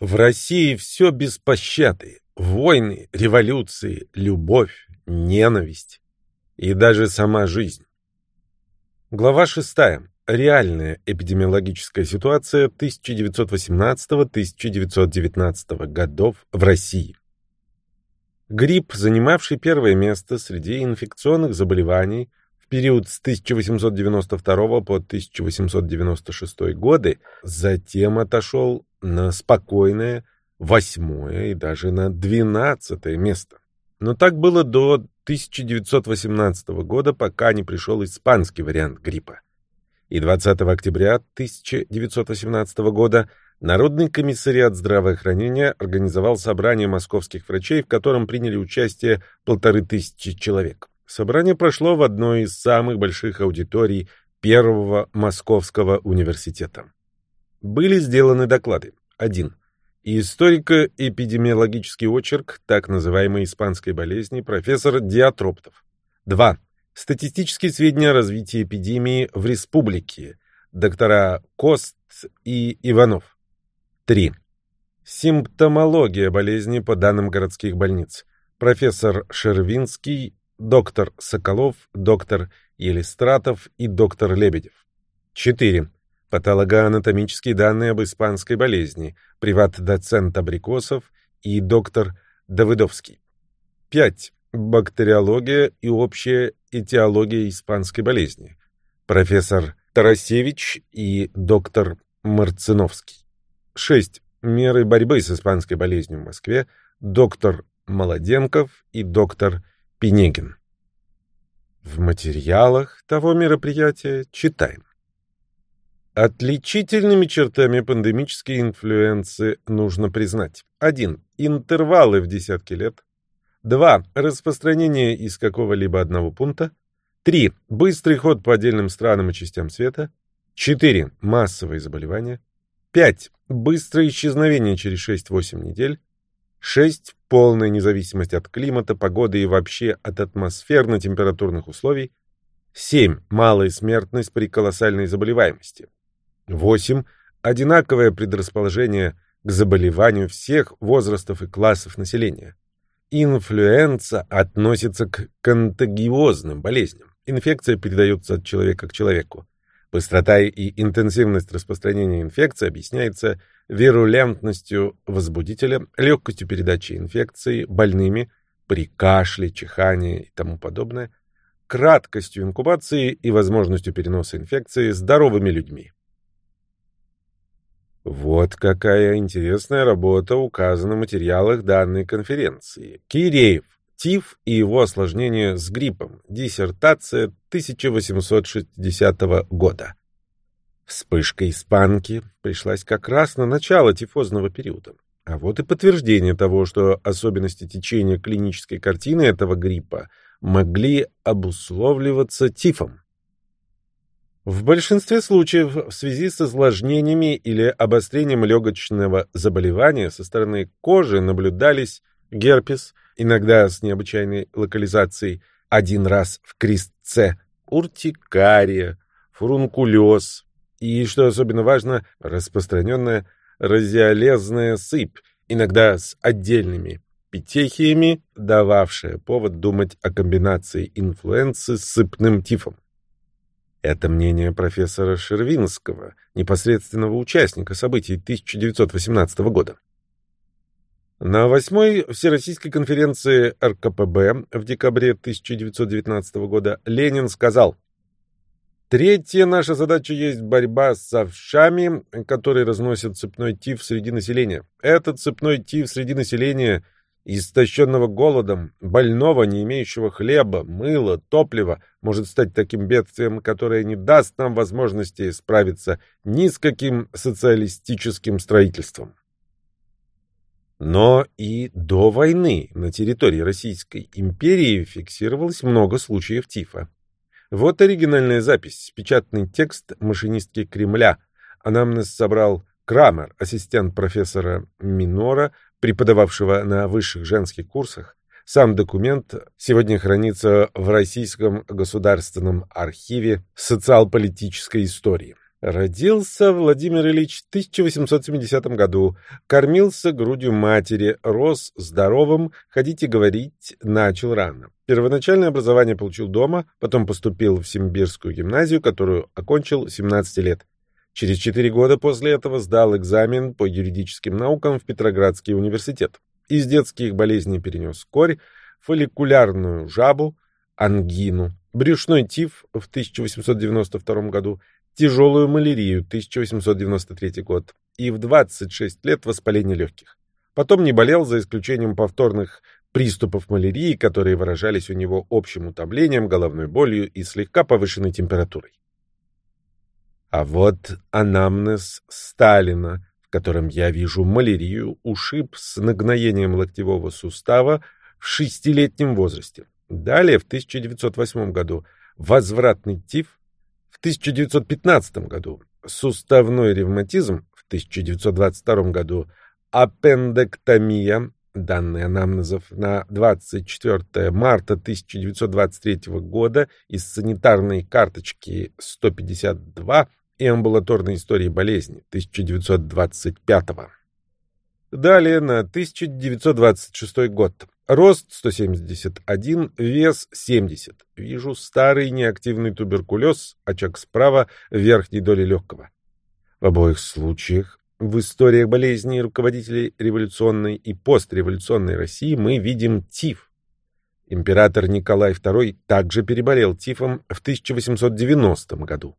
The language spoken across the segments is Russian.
В России все без пощады. Войны, революции, любовь, ненависть и даже сама жизнь. Глава 6. Реальная эпидемиологическая ситуация 1918-1919 годов в России. Грипп, занимавший первое место среди инфекционных заболеваний период с 1892 по 1896 годы, затем отошел на спокойное восьмое и даже на двенадцатое место. Но так было до 1918 года, пока не пришел испанский вариант гриппа. И 20 октября 1918 года Народный комиссариат здравоохранения организовал собрание московских врачей, в котором приняли участие полторы тысячи человек. Собрание прошло в одной из самых больших аудиторий Первого Московского университета. Были сделаны доклады. 1. Историко-эпидемиологический очерк так называемой испанской болезни профессор Диатроптов. 2. Статистические сведения о развитии эпидемии в республике. Доктора Кост и Иванов. 3. Симптомология болезни по данным городских больниц. Профессор Шервинский, доктор Соколов, доктор Елистратов и доктор Лебедев. 4. Патологоанатомические данные об испанской болезни. Приват-доцент Абрикосов и доктор Давыдовский. 5. Бактериология и общая этиология испанской болезни. Профессор Тарасевич и доктор Марциновский. 6. Меры борьбы с испанской болезнью в Москве. Доктор Молоденков и доктор Пинегин. В материалах того мероприятия читаем. Отличительными чертами пандемической инфлюенции нужно признать. 1. Интервалы в десятки лет. 2. Распространение из какого-либо одного пункта. 3. Быстрый ход по отдельным странам и частям света. 4. Массовые заболевания. 5. Быстрое исчезновение через 6-8 недель. 6. Полная независимость от климата, погоды и вообще от атмосферно-температурных условий. 7. Малая смертность при колоссальной заболеваемости. 8. Одинаковое предрасположение к заболеванию всех возрастов и классов населения. Инфлюенса относится к контагиозным болезням. Инфекция передается от человека к человеку. Быстрота и интенсивность распространения инфекции объясняется вирулентностью возбудителя, легкостью передачи инфекции больными при кашле, чихании и тому подобное, краткостью инкубации и возможностью переноса инфекции здоровыми людьми. Вот какая интересная работа указана в материалах данной конференции. Киреев. ТИФ и его осложнение с гриппом. Диссертация 1860 года. Вспышка испанки пришлась как раз на начало тифозного периода. А вот и подтверждение того, что особенности течения клинической картины этого гриппа могли обусловливаться тифом. В большинстве случаев в связи с осложнениями или обострением легочного заболевания со стороны кожи наблюдались герпес, иногда с необычайной локализацией, один раз в крестце, уртикария, фурункулез и, что особенно важно, распространенная разиолезная сыпь, иногда с отдельными петехиями, дававшая повод думать о комбинации инфлуенции с сыпным тифом. Это мнение профессора Шервинского, непосредственного участника событий 1918 года. На восьмой Всероссийской конференции РКПБ в декабре 1919 года Ленин сказал «Третья наша задача есть борьба с овшами, которые разносят цепной тиф среди населения. Этот цепной тиф среди населения – истощенного голодом, больного, не имеющего хлеба, мыла, топлива, может стать таким бедствием, которое не даст нам возможности справиться ни с каким социалистическим строительством. Но и до войны на территории Российской империи фиксировалось много случаев тифа. Вот оригинальная запись, печатный текст машинистки Кремля. Анамнез собрал Крамер, ассистент профессора Минора, преподававшего на высших женских курсах. Сам документ сегодня хранится в Российском государственном архиве социал-политической истории. Родился Владимир Ильич в 1870 году, кормился грудью матери, рос здоровым, ходить и говорить начал рано. Первоначальное образование получил дома, потом поступил в Симбирскую гимназию, которую окончил 17 лет. Через четыре года после этого сдал экзамен по юридическим наукам в Петроградский университет. Из детских болезней перенес корь, фолликулярную жабу, ангину, брюшной тиф в 1892 году, тяжелую малярию 1893 год и в 26 лет воспаление легких. Потом не болел за исключением повторных приступов малярии, которые выражались у него общим утомлением, головной болью и слегка повышенной температурой. А вот анамнез Сталина, в котором я вижу малярию, ушиб с нагноением локтевого сустава в шестилетнем возрасте. Далее, в 1908 году, возвратный тиф, 1915 году суставной ревматизм, в 1922 году аппендэктомия, данные анамнезов на 24 марта 1923 года из санитарной карточки 152 и амбулаторной истории болезни 1925. Далее на 1926 год. Рост 171, вес 70. Вижу старый неактивный туберкулез, очаг справа, в верхней доли легкого. В обоих случаях в историях болезней руководителей революционной и постреволюционной России мы видим тиф. Император Николай II также переболел тифом в 1890 году.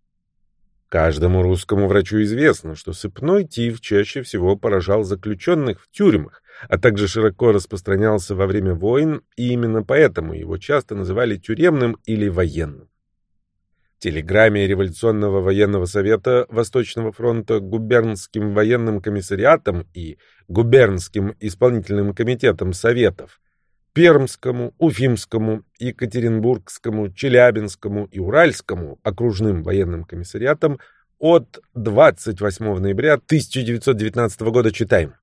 Каждому русскому врачу известно, что сыпной тиф чаще всего поражал заключенных в тюрьмах, а также широко распространялся во время войн, и именно поэтому его часто называли тюремным или военным. В телеграмме Революционного военного совета Восточного фронта губернским военным комиссариатом и губернским исполнительным комитетом советов Пермскому, Уфимскому, Екатеринбургскому, Челябинскому и Уральскому окружным военным комиссариатам от 28 ноября 1919 года читаем.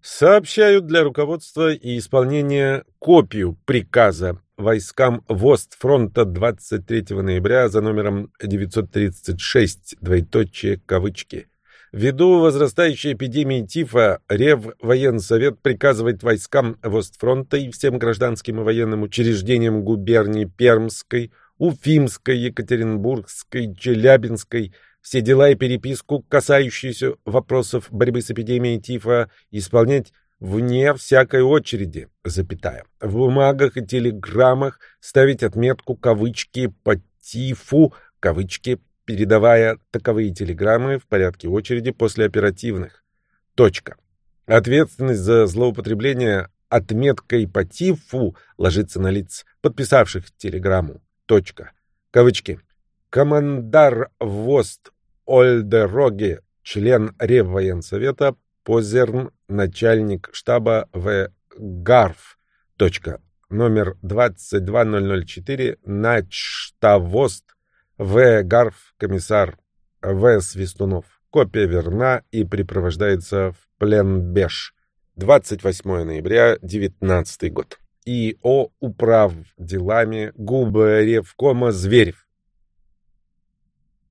Сообщают для руководства и исполнения копию приказа войскам Востфронта 23 ноября за номером 936, двоеточие, кавычки, Ввиду возрастающей эпидемии тифа, Реввоенсовет приказывает войскам Востфронта и всем гражданским и военным учреждениям губернии Пермской, Уфимской, Екатеринбургской, Челябинской все дела и переписку, касающиеся вопросов борьбы с эпидемией тифа, исполнять вне всякой очереди, запятая. В бумагах и телеграммах ставить отметку кавычки по тифу, кавычки передавая таковые телеграммы в порядке очереди после оперативных. Точка. Ответственность за злоупотребление отметкой по ТИФУ ложится на лиц, подписавших телеграмму. Точка. Кавычки. Командар ВОСТ Ольдероге, член Реввоенсовета, Позерн, начальник штаба В. ГАРФ. Точка. Номер 22004, начштавост в. Гарф, комиссар В. Свистунов. Копия верна и припровождается в плен Беш. 28 ноября, 19 год. И. О. Управ делами Губаревкома Зверев.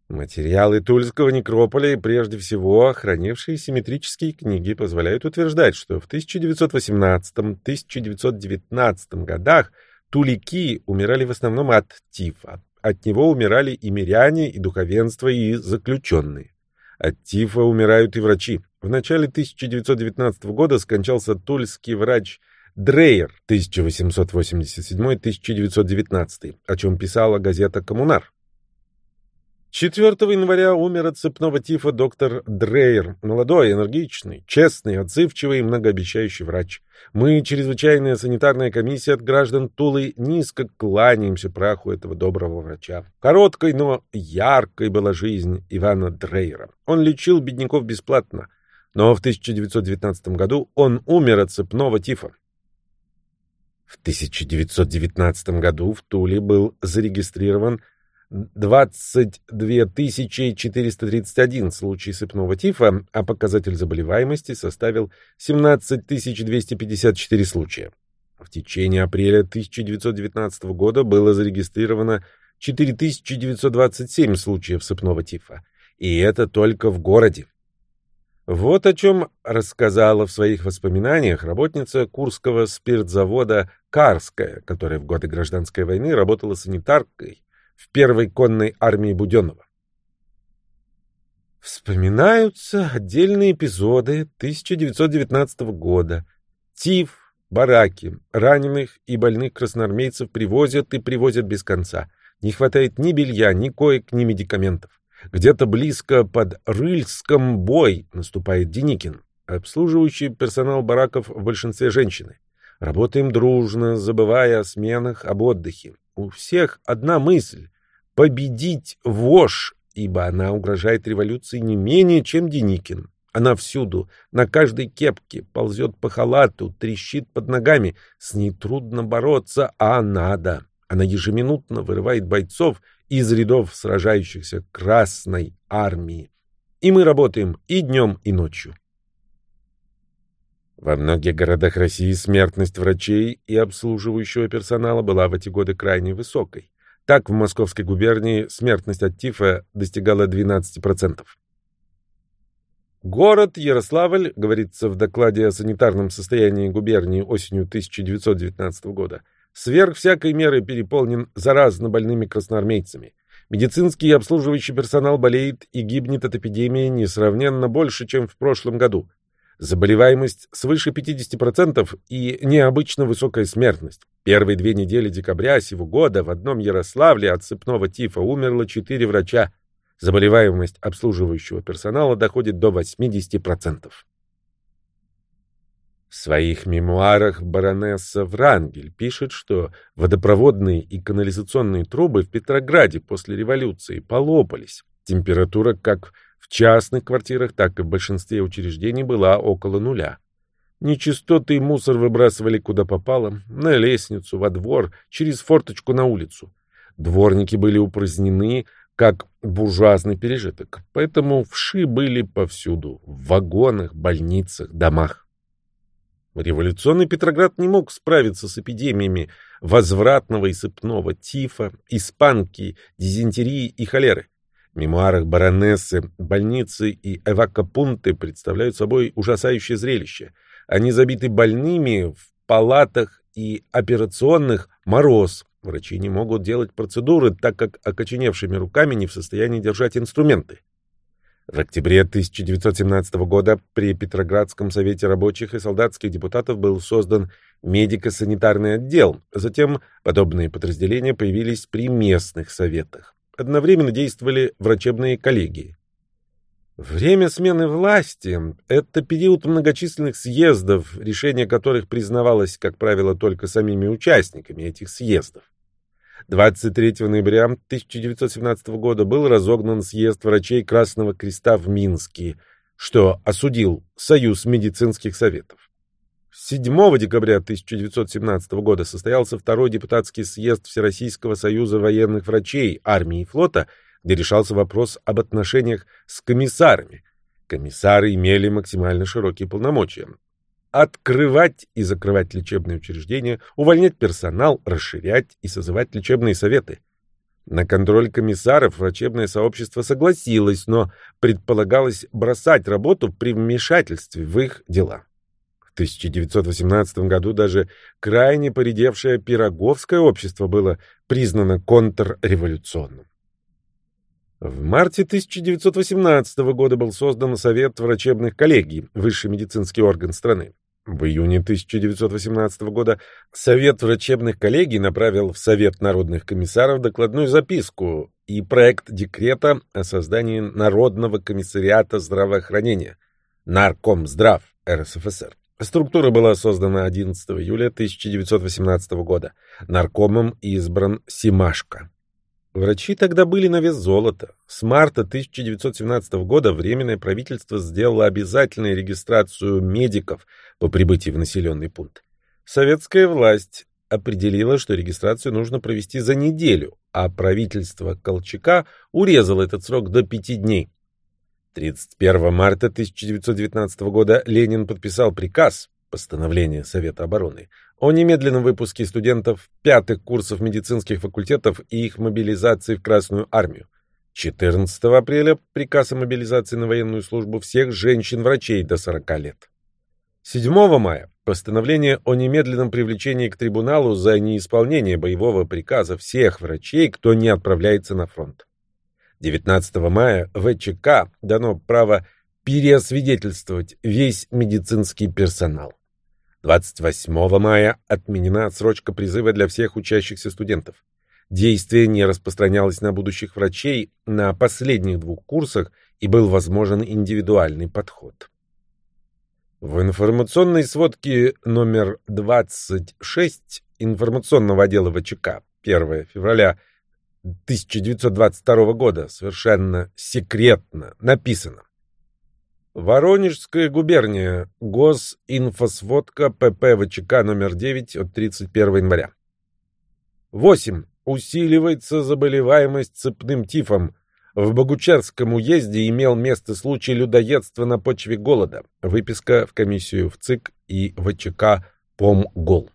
Материалы Тульского некрополя и прежде всего хранившие симметрические книги позволяют утверждать, что в 1918-1919 годах тулики умирали в основном от тифа. От него умирали и миряне, и духовенство, и заключенные. От тифа умирают и врачи. В начале 1919 года скончался тульский врач Дрейер 1887-1919, о чем писала газета «Коммунар». 4 января умер от цепного тифа доктор Дрейер, молодой, энергичный, честный, отзывчивый и многообещающий врач. Мы, чрезвычайная санитарная комиссия от граждан Тулы, низко кланяемся праху этого доброго врача. Короткой, но яркой была жизнь Ивана Дрейера. Он лечил бедняков бесплатно, но в 1919 году он умер от цепного тифа. В 1919 году в Туле был зарегистрирован 22 431 случаев сыпного тифа, а показатель заболеваемости составил 17 254 случая. В течение апреля 1919 года было зарегистрировано 4927 случаев сыпного тифа. И это только в городе. Вот о чем рассказала в своих воспоминаниях работница Курского спиртзавода Карская, которая в годы гражданской войны работала санитаркой в первой конной армии Буденного. Вспоминаются отдельные эпизоды 1919 года. Тиф, бараки, раненых и больных красноармейцев привозят и привозят без конца. Не хватает ни белья, ни коек, ни медикаментов. Где-то близко под Рыльском бой наступает Деникин. Обслуживающий персонал бараков в большинстве женщины. Работаем дружно, забывая о сменах, об отдыхе. У всех одна мысль — победить вошь, ибо она угрожает революции не менее, чем Деникин. Она всюду, на каждой кепке, ползет по халату, трещит под ногами. С ней трудно бороться, а надо. Она ежеминутно вырывает бойцов из рядов сражающихся Красной Армии. И мы работаем и днем, и ночью. Во многих городах России смертность врачей и обслуживающего персонала была в эти годы крайне высокой. Так, в Московской губернии смертность от тифа достигала 12%. Город Ярославль, говорится в докладе о санитарном состоянии губернии осенью 1919 года, сверх всякой меры переполнен заразно больными красноармейцами. Медицинский и обслуживающий персонал болеет и гибнет от эпидемии несравненно больше, чем в прошлом году. Заболеваемость свыше 50% и необычно высокая смертность. Первые две недели декабря сего года в одном Ярославле от цепного тифа умерло 4 врача. Заболеваемость обслуживающего персонала доходит до 80%. В своих мемуарах баронесса Врангель пишет, что водопроводные и канализационные трубы в Петрограде после революции полопались. Температура как в частных квартирах, так и в большинстве учреждений была около нуля. Нечистоты и мусор выбрасывали куда попало, на лестницу, во двор, через форточку на улицу. Дворники были упразднены, как буржуазный пережиток, поэтому вши были повсюду, в вагонах, больницах, домах. Революционный Петроград не мог справиться с эпидемиями возвратного и сыпного тифа, испанки, дизентерии и холеры. Мемуарах баронессы больницы и эвакопунты представляют собой ужасающее зрелище. Они забиты больными в палатах и операционных мороз. Врачи не могут делать процедуры, так как окоченевшими руками не в состоянии держать инструменты. В октябре 1917 года при Петроградском совете рабочих и солдатских депутатов был создан медико-санитарный отдел. Затем подобные подразделения появились при местных советах. Одновременно действовали врачебные коллегии. Время смены власти – это период многочисленных съездов, решение которых признавалось, как правило, только самими участниками этих съездов. 23 ноября 1917 года был разогнан съезд врачей Красного Креста в Минске, что осудил Союз медицинских советов. 7 декабря 1917 года состоялся второй депутатский съезд Всероссийского союза военных врачей армии и флота, где решался вопрос об отношениях с комиссарами. Комиссары имели максимально широкие полномочия открывать и закрывать лечебные учреждения, увольнять персонал, расширять и созывать лечебные советы. На контроль комиссаров врачебное сообщество согласилось, но предполагалось бросать работу при вмешательстве в их дела. В 1918 году даже крайне поредевшее Пироговское общество было признано контрреволюционным. В марте 1918 года был создан Совет врачебных коллегий, высший медицинский орган страны. В июне 1918 года Совет врачебных коллегий направил в Совет народных комиссаров докладную записку и проект декрета о создании Народного комиссариата здравоохранения Наркомздрав РСФСР. Структура была создана 11 июля 1918 года. Наркомом избран Симашко. Врачи тогда были на вес золота. С марта 1917 года Временное правительство сделало обязательной регистрацию медиков по прибытии в населенный пункт. Советская власть определила, что регистрацию нужно провести за неделю, а правительство Колчака урезало этот срок до пяти дней. 31 марта 1919 года Ленин подписал приказ, постановление Совета обороны, о немедленном выпуске студентов пятых курсов медицинских факультетов и их мобилизации в Красную армию. 14 апреля приказ о мобилизации на военную службу всех женщин-врачей до 40 лет. 7 мая постановление о немедленном привлечении к трибуналу за неисполнение боевого приказа всех врачей, кто не отправляется на фронт. 19 мая ВЧК дано право переосвидетельствовать весь медицинский персонал. 28 мая отменена отсрочка призыва для всех учащихся студентов. Действие не распространялось на будущих врачей на последних двух курсах и был возможен индивидуальный подход. В информационной сводке номер 26 информационного отдела ВЧК 1 февраля 1922 года совершенно секретно написано Воронежская губерния. Госинфосводка ПП ВЧК номер 9 от 31 января. 8. Усиливается заболеваемость цепным тифом. В Богучарском уезде имел место случай людоедства на почве голода. Выписка в комиссию в ЦИК и ВЧК ПОМГОЛ.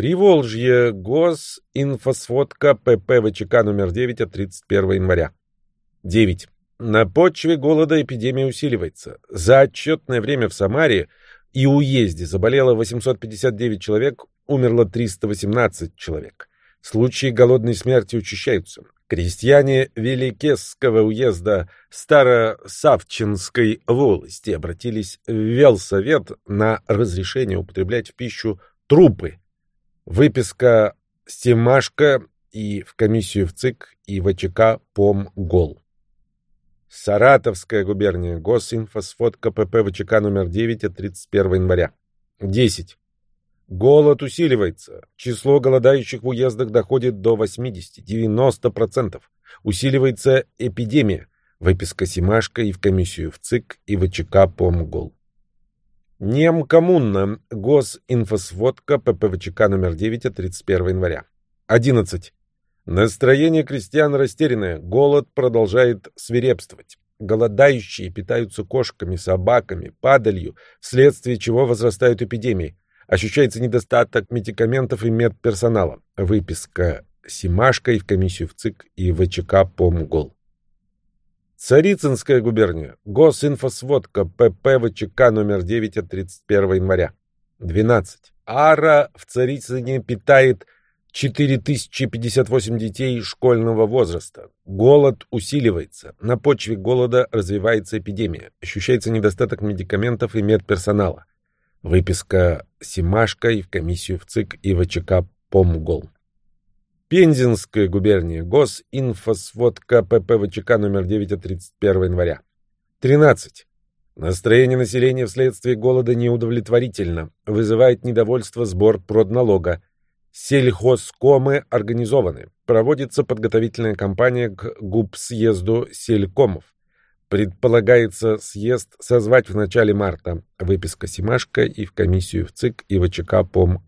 Приволжье. Госинфосводка ПП ВЧК номер 9 от 31 января. 9. На почве голода эпидемия усиливается. За отчетное время в Самаре и уезде заболело 859 человек, умерло 318 человек. Случаи голодной смерти учащаются. Крестьяне Великесского уезда Старосавчинской волости обратились в Велсовет на разрешение употреблять в пищу трупы. Выписка Стемашка и в комиссию в ЦИК и ВЧК ПОМГОЛ. Саратовская губерния. Госинфосфот КПП ВЧК номер 9 от 31 января. 10. Голод усиливается. Число голодающих в уездах доходит до 80-90%. Усиливается эпидемия. Выписка Симашка и в комиссию в ЦИК и ВЧК ПОМГОЛ. Немкоммунна. Госинфосводка ППВЧК номер 9 от 31 января. 11. Настроение крестьян растерянное, голод продолжает свирепствовать. Голодающие питаются кошками, собаками, падалью, вследствие чего возрастают эпидемии. Ощущается недостаток медикаментов и медперсонала. Выписка Симашкой в комиссию в ЦИК и ВЧК ПОМГОЛ. Царицынская губерния. Госинфосводка ПП ВЧК номер 9 от 31 января. 12. Ара в Царицыне питает 4058 детей школьного возраста. Голод усиливается. На почве голода развивается эпидемия. Ощущается недостаток медикаментов и медперсонала. Выписка Симашка и в комиссию в ЦИК и ВЧК ПОМГОЛ. Пензенская губерния. Госинфосводка ПП ВЧК номер 9 от 31 января. 13. Настроение населения вследствие голода неудовлетворительно. Вызывает недовольство сбор продналога. Сельхозкомы организованы. Проводится подготовительная кампания к губсъезду селькомов. Предполагается съезд созвать в начале марта. Выписка Симашка и в комиссию в ЦИК и ВЧК ПОМ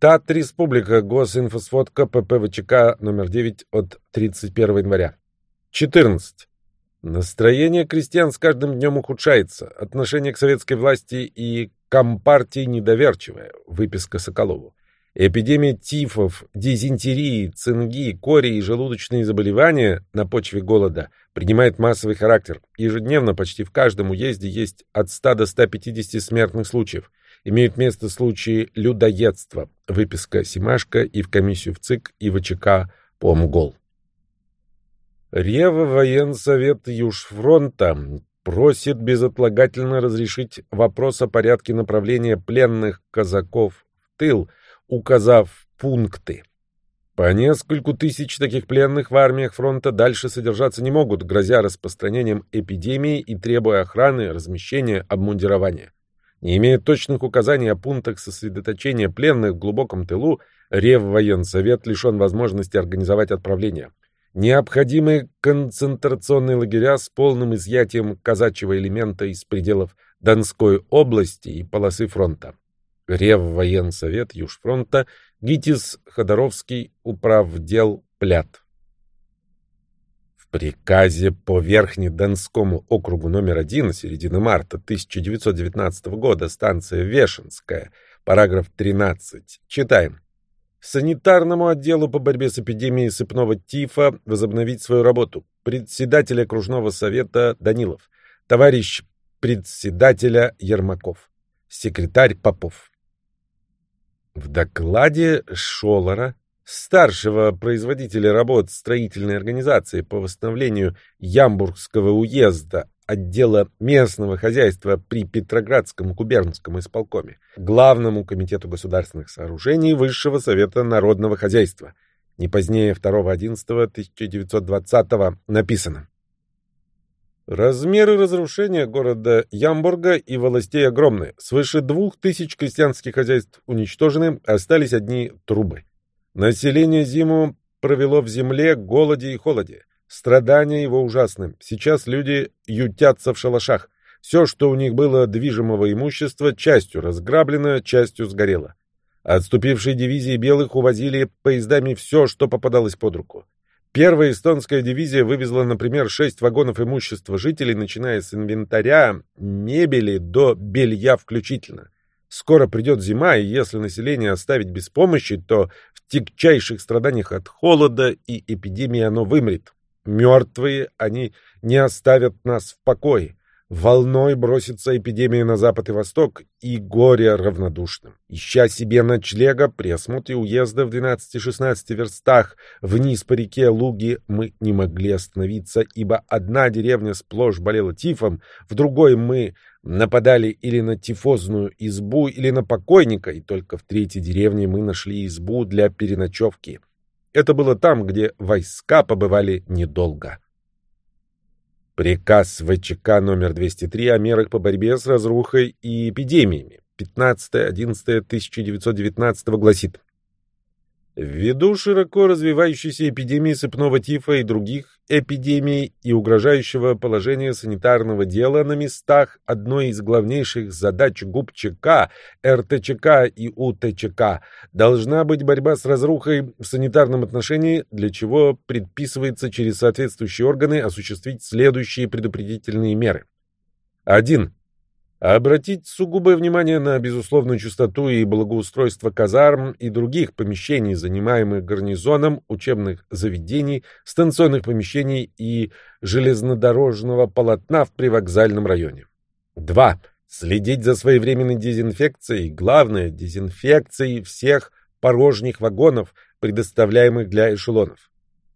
ТАТ Республика Госинфосводка ПП ВЧК номер 9 от 31 января. 14. Настроение крестьян с каждым днем ухудшается. Отношение к советской власти и Компартии недоверчивая. Выписка Соколову. Эпидемия тифов, дизентерии, цинги, кори и желудочные заболевания на почве голода принимает массовый характер. Ежедневно почти в каждом уезде есть от 100 до 150 смертных случаев. Имеют место случаи людоедства. Выписка Симашка и в комиссию в ЦИК и ВЧК Помгол. Рева военсовет Южфронта просит безотлагательно разрешить вопрос о порядке направления пленных казаков в тыл, указав пункты. По нескольку тысяч таких пленных в армиях фронта дальше содержаться не могут, грозя распространением эпидемии и требуя охраны, размещения, обмундирования. Не имея точных указаний о пунктах сосредоточения пленных в глубоком тылу, Реввоенсовет лишен возможности организовать отправление. Необходимы концентрационные лагеря с полным изъятием казачьего элемента из пределов Донской области и полосы фронта. Реввоенсовет Южфронта, ГИТИС Ходоровский, управдел Плят. Приказе по Верхнедонскому округу номер 1 середины марта 1919 года станция Вешенская, параграф 13, читаем. Санитарному отделу по борьбе с эпидемией сыпного тифа возобновить свою работу. Председатель окружного совета Данилов. Товарищ председателя Ермаков. Секретарь Попов. В докладе Шолора, старшего производителя работ строительной организации по восстановлению Ямбургского уезда отдела местного хозяйства при Петроградском губернском исполкоме, Главному комитету государственных сооружений Высшего совета народного хозяйства. Не позднее 2.11.1920 написано. Размеры разрушения города Ямбурга и властей огромны. Свыше двух тысяч крестьянских хозяйств уничтожены, остались одни трубы. Население зиму провело в земле, голоде и холоде. Страдания его ужасны. Сейчас люди ютятся в шалашах. Все, что у них было движимого имущества, частью разграблено, частью сгорело. Отступившие дивизии белых увозили поездами все, что попадалось под руку. Первая эстонская дивизия вывезла, например, шесть вагонов имущества жителей, начиная с инвентаря, мебели до белья включительно. Скоро придет зима, и если население оставить без помощи, то в тягчайших страданиях от холода и эпидемии оно вымрет. Мертвые, они не оставят нас в покое. Волной бросится эпидемия на запад и восток, и горе равнодушным. Ища себе ночлега, при осмотре уезда в 12-16 верстах вниз по реке Луги мы не могли остановиться, ибо одна деревня сплошь болела тифом, в другой мы нападали или на тифозную избу, или на покойника, и только в третьей деревне мы нашли избу для переночевки. Это было там, где войска побывали недолго. Приказ ВЧК номер 203 о мерах по борьбе с разрухой и эпидемиями. 15.11.1919 гласит Ввиду широко развивающейся эпидемии сыпного тифа и других эпидемий и угрожающего положения санитарного дела на местах, одной из главнейших задач ГУП-ЧК, РТЧК и УТЧК должна быть борьба с разрухой в санитарном отношении, для чего предписывается через соответствующие органы осуществить следующие предупредительные меры. 1 обратить сугубое внимание на безусловную чистоту и благоустройство казарм и других помещений, занимаемых гарнизоном, учебных заведений, станционных помещений и железнодорожного полотна в привокзальном районе. 2. Следить за своевременной дезинфекцией, главное, дезинфекцией всех порожних вагонов, предоставляемых для эшелонов.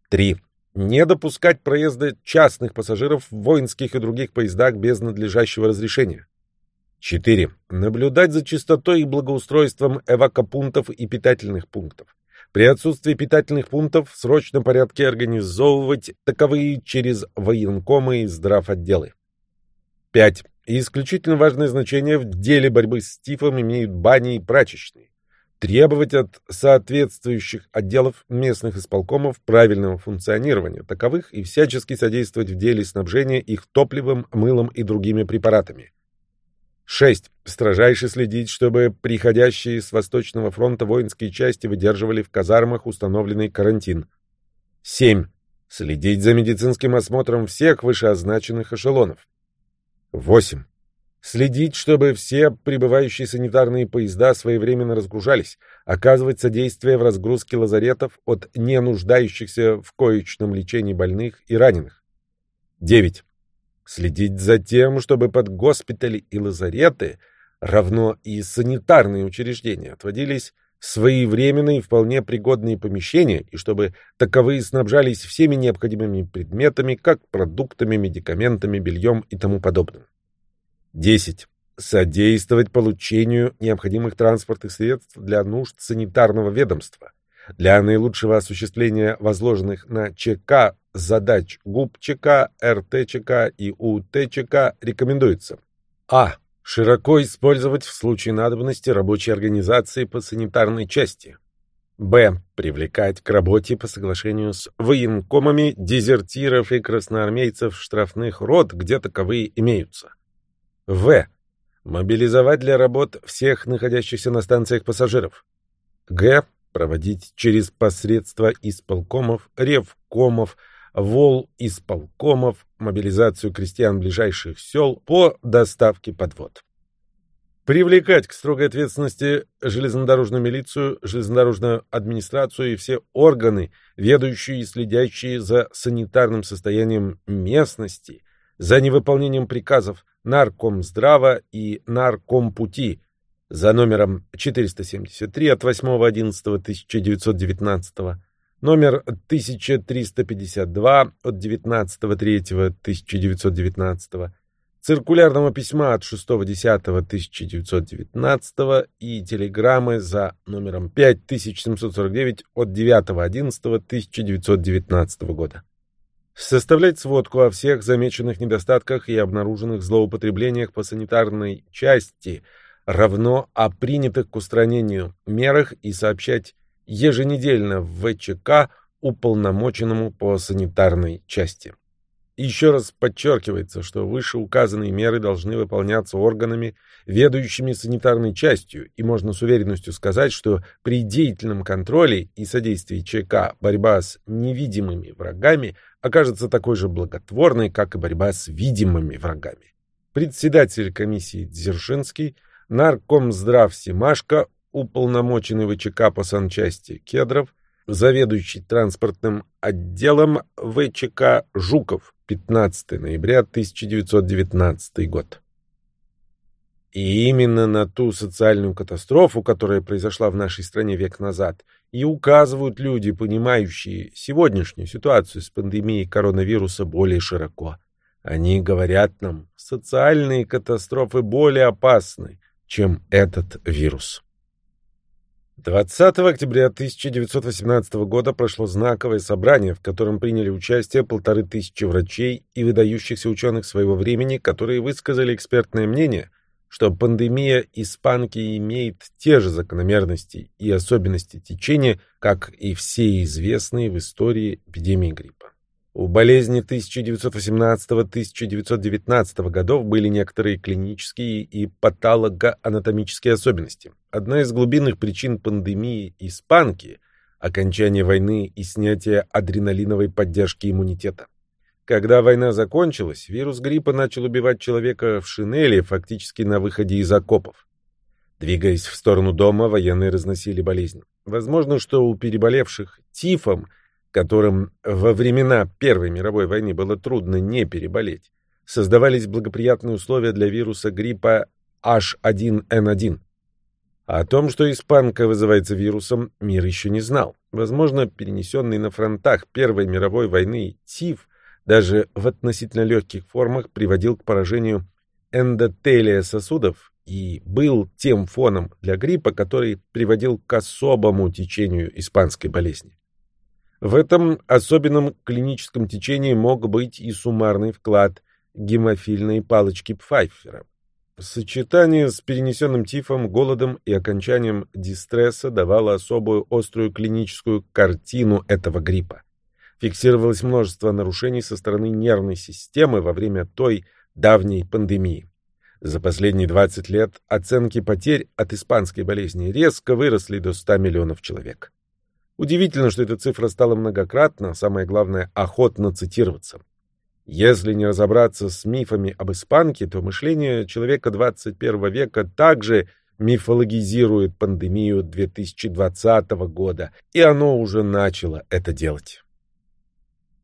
3. Не допускать проезда частных пассажиров в воинских и других поездах без надлежащего разрешения. 4. Наблюдать за чистотой и благоустройством эвакопунктов и питательных пунктов. При отсутствии питательных пунктов в срочном порядке организовывать таковые через военкомы и здравотделы. 5. Исключительно важное значение в деле борьбы с тифом имеют бани и прачечные. Требовать от соответствующих отделов местных исполкомов правильного функционирования таковых и всячески содействовать в деле снабжения их топливом, мылом и другими препаратами. 6. Строжайше следить, чтобы приходящие с Восточного фронта воинские части выдерживали в казармах установленный карантин. 7. Следить за медицинским осмотром всех вышеозначенных эшелонов. 8. Следить, чтобы все прибывающие санитарные поезда своевременно разгружались, оказывать содействие в разгрузке лазаретов от ненуждающихся в коечном лечении больных и раненых. 9 следить за тем, чтобы под госпитали и лазареты, равно и санитарные учреждения, отводились своевременные и вполне пригодные помещения, и чтобы таковые снабжались всеми необходимыми предметами, как продуктами, медикаментами, бельем и тому подобным. 10. Содействовать получению необходимых транспортных средств для нужд санитарного ведомства. Для наилучшего осуществления возложенных на ЧК задач ГУП ЧК, РТ ЧК и УТ ЧК рекомендуется А. Широко использовать в случае надобности рабочие организации по санитарной части. Б. Привлекать к работе по соглашению с военкомами дезертиров и красноармейцев штрафных рот, где таковые имеются. В. Мобилизовать для работ всех находящихся на станциях пассажиров. Г проводить через посредство исполкомов, ревкомов, вол исполкомов, мобилизацию крестьян ближайших сел по доставке подвод. привлекать к строгой ответственности железнодорожную милицию, железнодорожную администрацию и все органы, ведающие и следящие за санитарным состоянием местности, за невыполнением приказов Наркомздрава и Наркомпути за номером 473 от 8.11.1919, номер 1352 от 19.03.1919, циркулярного письма от 6.10.1919 и телеграммы за номером 5749 от 9.11.1919 года. Составлять сводку о всех замеченных недостатках и обнаруженных злоупотреблениях по санитарной части равно о принятых к устранению мерах и сообщать еженедельно в ВЧК уполномоченному по санитарной части. Еще раз подчеркивается, что вышеуказанные меры должны выполняться органами, ведающими санитарной частью, и можно с уверенностью сказать, что при деятельном контроле и содействии ЧК борьба с невидимыми врагами окажется такой же благотворной, как и борьба с видимыми врагами. Председатель комиссии Дзержинский, наркомздрав Семашко, уполномоченный ВЧК по санчасти Кедров, заведующий транспортным отделом ВЧК Жуков, 15 ноября 1919 год. И именно на ту социальную катастрофу, которая произошла в нашей стране век назад, и указывают люди, понимающие сегодняшнюю ситуацию с пандемией коронавируса более широко. Они говорят нам, социальные катастрофы более опасны, чем этот вирус. 20 октября 1918 года прошло знаковое собрание, в котором приняли участие полторы тысячи врачей и выдающихся ученых своего времени, которые высказали экспертное мнение, что пандемия испанки имеет те же закономерности и особенности течения, как и все известные в истории эпидемии гриппа. У болезни 1918-1919 годов были некоторые клинические и патологоанатомические особенности. Одна из глубинных причин пандемии испанки – окончание войны и снятие адреналиновой поддержки иммунитета. Когда война закончилась, вирус гриппа начал убивать человека в шинели, фактически на выходе из окопов. Двигаясь в сторону дома, военные разносили болезнь. Возможно, что у переболевших тифом – которым во времена Первой мировой войны было трудно не переболеть, создавались благоприятные условия для вируса гриппа H1N1. О том, что испанка вызывается вирусом, мир еще не знал. Возможно, перенесенный на фронтах Первой мировой войны тиф даже в относительно легких формах приводил к поражению эндотелия сосудов и был тем фоном для гриппа, который приводил к особому течению испанской болезни. В этом особенном клиническом течении мог быть и суммарный вклад гемофильной палочки Пфайфера. Сочетание с перенесенным тифом, голодом и окончанием дистресса давало особую острую клиническую картину этого гриппа. Фиксировалось множество нарушений со стороны нервной системы во время той давней пандемии. За последние 20 лет оценки потерь от испанской болезни резко выросли до 100 миллионов человек. Удивительно, что эта цифра стала многократно, а самое главное, охотно цитироваться. Если не разобраться с мифами об испанке, то мышление человека 21 века также мифологизирует пандемию 2020 года, и оно уже начало это делать.